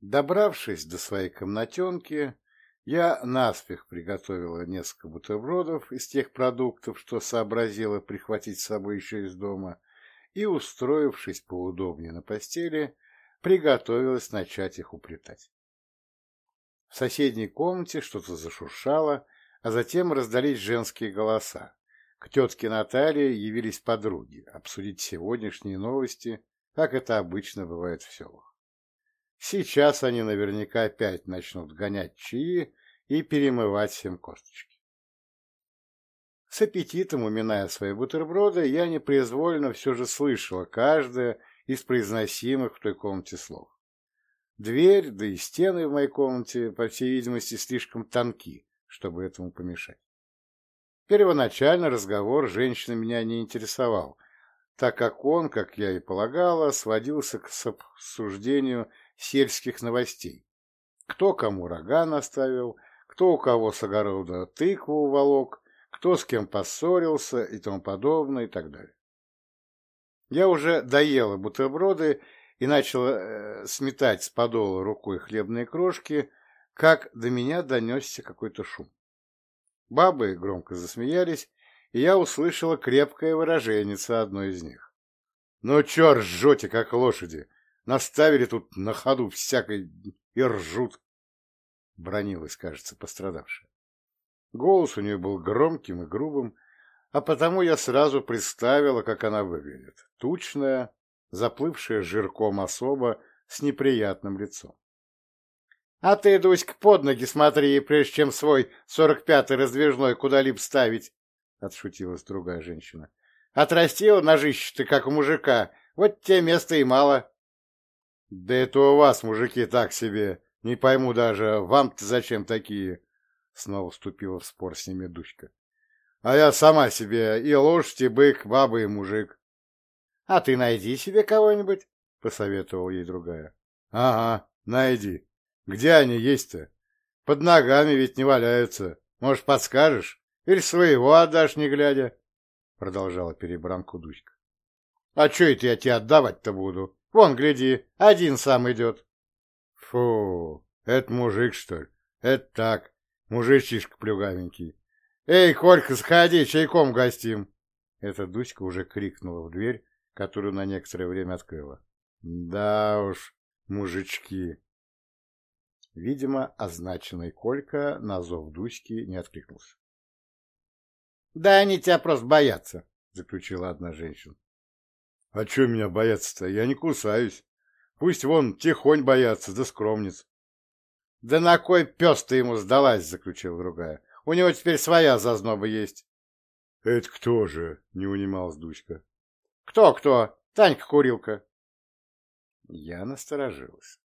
Добравшись до своей комнатенки, я наспех приготовила несколько бутербродов из тех продуктов, что сообразила прихватить с собой еще из дома, и, устроившись поудобнее на постели, приготовилась начать их уплетать. В соседней комнате что-то зашуршало, а затем раздались женские голоса. К тетке Наталье явились подруги обсудить сегодняшние новости, как это обычно бывает в селах. Сейчас они наверняка опять начнут гонять чаи и перемывать всем косточки. С аппетитом, уминая свои бутерброды, я непроизвольно все же слышала каждое из произносимых в той комнате слов. Дверь, да и стены в моей комнате, по всей видимости, слишком тонки, чтобы этому помешать. Первоначально разговор женщины меня не интересовал, так как он, как я и полагала, сводился к обсуждению сельских новостей. Кто кому рога наставил, кто у кого с огорода тыкву уволок, кто с кем поссорился и тому подобное и так далее. Я уже доела бутерброды и начала э, сметать с подола рукой хлебные крошки, как до меня донесся какой-то шум. Бабы громко засмеялись, и я услышала крепкое выражение одной из них. — Ну чё ржете, как лошади? Наставили тут на ходу всякой и ржут. Бронилась, кажется, пострадавшая. Голос у нее был громким и грубым, а потому я сразу представила, как она выглядит. Тучная, заплывшая жирком особа с неприятным лицом. — А ты, Дуська, под ноги смотри, прежде чем свой сорок пятый раздвижной куда-либо ставить, — отшутилась другая женщина. — Отрастила ножище ты, как у мужика, вот тебе места и мало. Да это у вас, мужики, так себе. Не пойму даже, вам-то зачем такие? Снова вступила в спор с ними Дуська. А я сама себе и лошадь, и бык, баба и мужик. А ты найди себе кого-нибудь, посоветовала ей другая. Ага, найди. Где они есть-то? Под ногами ведь не валяются. Может, подскажешь? Или своего отдашь, не глядя? Продолжала перебранку Дуська. А что это я тебе отдавать-то буду? Вон, гляди, один сам идет. Фу, это мужик, что ли? Это так, мужичишка плюгавенький. Эй, Колька, сходи, чайком гостим. Эта Дуська уже крикнула в дверь, которую на некоторое время открыла. Да уж, мужички. Видимо, означенный Колька на зов Дуськи не откликнулся. — Да они тебя просто боятся, — заключила одна женщина. — А что меня бояться-то? Я не кусаюсь. Пусть вон тихонь боятся, да скромниц. — Да на кой пес ты ему сдалась? — заключила другая. — У него теперь своя зазноба есть. — Это кто же? — не унималась Дуська. «Кто, — Кто-кто? Танька-курилка. Я насторожилась.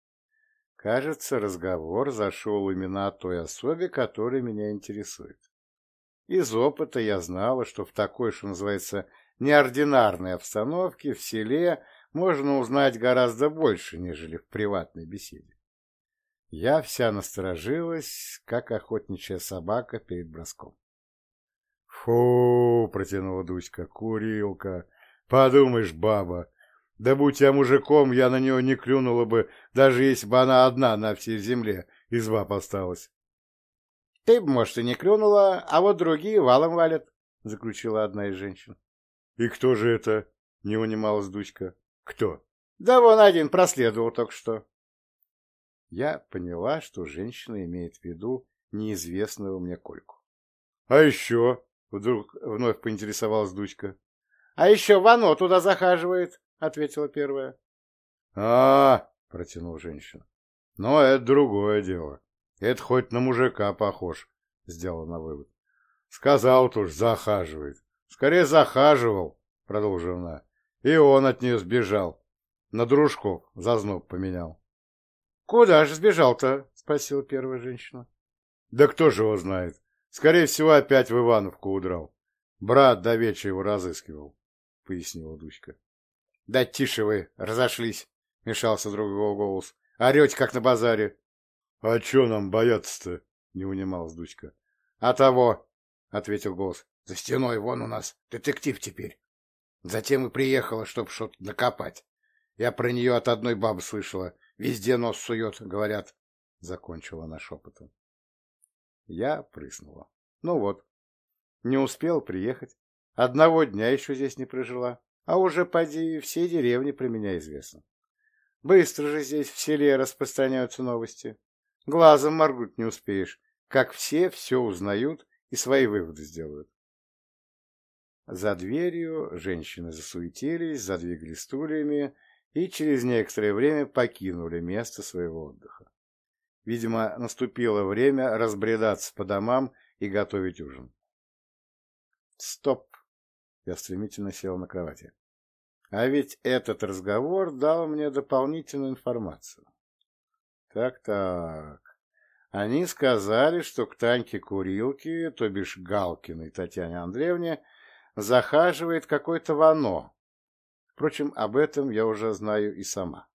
Кажется, разговор зашел именно о той особе, которая меня интересует. Из опыта я знала, что в такой, что называется, неординарной обстановке в селе можно узнать гораздо больше, нежели в приватной беседе. Я вся насторожилась, как охотничья собака перед броском. «Фу!» — протянула Дуська. «Курилка! Подумаешь, баба! Да будь я мужиком, я на нее не клюнула бы, даже если бы она одна на всей земле из баб осталась». «Ты бы, может, и не клюнула, а вот другие валом валят», — заключила одна из женщин. «И кто же это?» — не унималась Дуська. «Кто?» «Да вон один проследовал только что». Я поняла, что женщина имеет в виду неизвестного мне Кольку. «А еще?» — вдруг вновь поинтересовалась Дуська. «А еще Вано туда захаживает», — ответила первая. «А, — протянул женщина, — но это другое дело. Это хоть на мужика похож», — сделал на вывод. «Сказал уж, захаживает. Скорее захаживал, — продолжила она. И он от нее сбежал. На дружков зазноб поменял. — Куда же сбежал-то? — спросила первая женщина. — Да кто же его знает. Скорее всего, опять в Ивановку удрал. Брат до вечера его разыскивал, — пояснила Дуська. — Да тише вы, разошлись, — мешался другой голос. — Орете, как на базаре. — А че нам бояться-то? — не унималась Дуська. — А того, — ответил голос. За стеной вон у нас детектив теперь. Затем и приехала, чтобы что-то накопать. Я про нее от одной бабы слышала. Везде нос сует, говорят, — закончила она шепотом. Я прыснула. Ну вот, не успел приехать. Одного дня еще здесь не прожила, а уже, поди, все деревни про меня известно. Быстро же здесь в селе распространяются новости. Глазом моргнуть не успеешь, как все все узнают и свои выводы сделают. За дверью женщины засуетились, задвигали стульями и через некоторое время покинули место своего отдыха. Видимо, наступило время разбредаться по домам и готовить ужин. Стоп! Я стремительно сел на кровати. А ведь этот разговор дал мне дополнительную информацию. Так-так. Они сказали, что к Таньке Курилке, то бишь Галкиной Татьяне Андреевне, захаживает какой-то Вано. Впрочем, об этом я уже знаю и сама.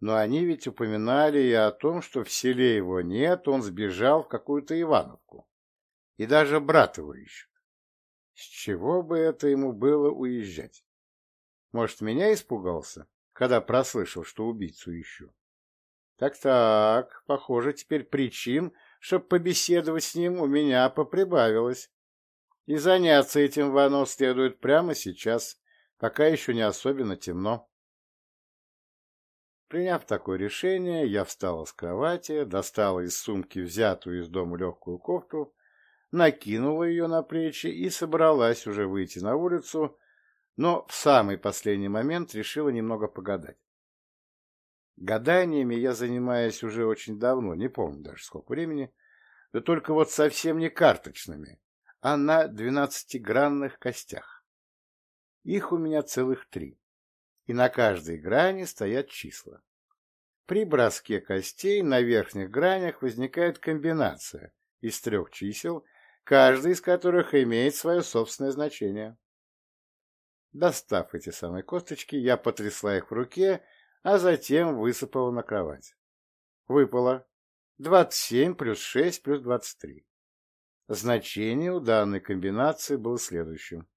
Но они ведь упоминали и о том, что в селе его нет, он сбежал в какую-то Ивановку. И даже брат его ищут. С чего бы это ему было уезжать? Может, меня испугался, когда прослышал, что убийцу ищу? Так-так, похоже, теперь причин, чтобы побеседовать с ним, у меня поприбавилось. И заняться этим Вано следует прямо сейчас, пока еще не особенно темно. Приняв такое решение, я встала с кровати, достала из сумки взятую из дома легкую кофту, накинула ее на плечи и собралась уже выйти на улицу, но в самый последний момент решила немного погадать. Гаданиями я занимаюсь уже очень давно, не помню даже сколько времени, да только вот совсем не карточными, а на двенадцатигранных костях. Их у меня целых три, и на каждой грани стоят числа. При броске костей на верхних гранях возникает комбинация из трех чисел, каждый из которых имеет свое собственное значение. Достав эти самые косточки, я потрясла их в руке, а затем высыпала на кровать. Выпало 27 плюс 6 плюс 23. Значение у данной комбинации было следующим.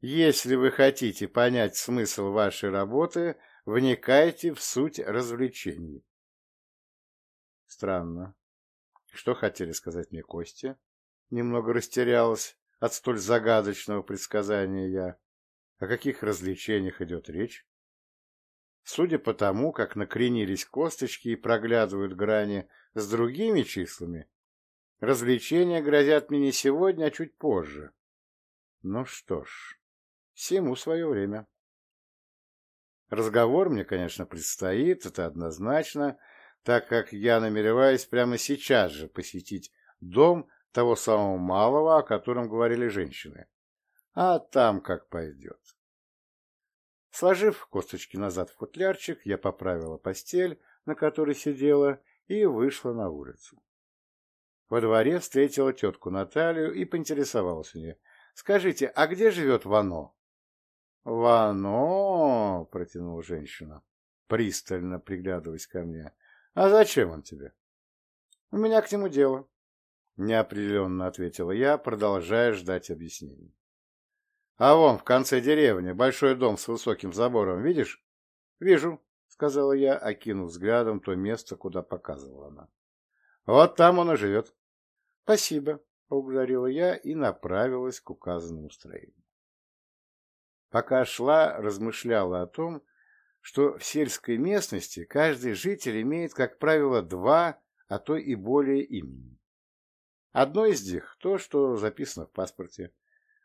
Если вы хотите понять смысл вашей работы, вникайте в суть развлечений. Странно. Что хотели сказать мне Костя? Немного растерялась от столь загадочного предсказания я. О каких развлечениях идет речь? Судя по тому, как накренились косточки и проглядывают грани с другими числами, развлечения грозят мне не сегодня, а чуть позже. Ну что ж, всему свое время. Разговор мне, конечно, предстоит, это однозначно, так как я намереваюсь прямо сейчас же посетить дом того самого малого, о котором говорили женщины. А там как пойдет. Сложив косточки назад в футлярчик, я поправила постель, на которой сидела, и вышла на улицу. Во дворе встретила тетку Наталью и поинтересовалась у нее. «Скажите, а где живет Вано?» «Вано!» — протянула женщина, пристально приглядываясь ко мне. «А зачем он тебе?» «У меня к нему дело», — неопределенно ответила я, продолжая ждать объяснений. А вон, в конце деревни, большой дом с высоким забором, видишь? Вижу, сказала я, окинув взглядом то место, куда показывала она. Вот там он и живет. Спасибо, поблагодарила я и направилась к указанному строению. Пока шла, размышляла о том, что в сельской местности каждый житель имеет, как правило, два, а то и более имени. Одно из них – то, что записано в паспорте,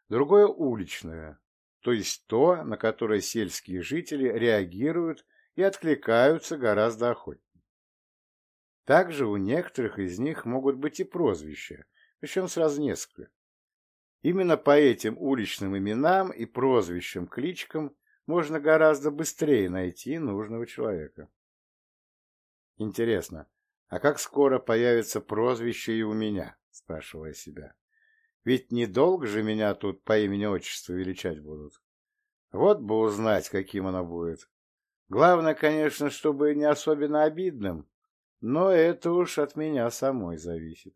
другое уличное, то есть то, на которое сельские жители реагируют и откликаются гораздо охотнее. Также у некоторых из них могут быть и прозвища, причем сразу несколько. Именно по этим уличным именам и прозвищам, кличкам можно гораздо быстрее найти нужного человека. Интересно, а как скоро появится прозвище и у меня, спрашивая себя. Ведь недолго же меня тут по имени-отчеству величать будут. Вот бы узнать, каким оно будет. Главное, конечно, чтобы не особенно обидным, но это уж от меня самой зависит.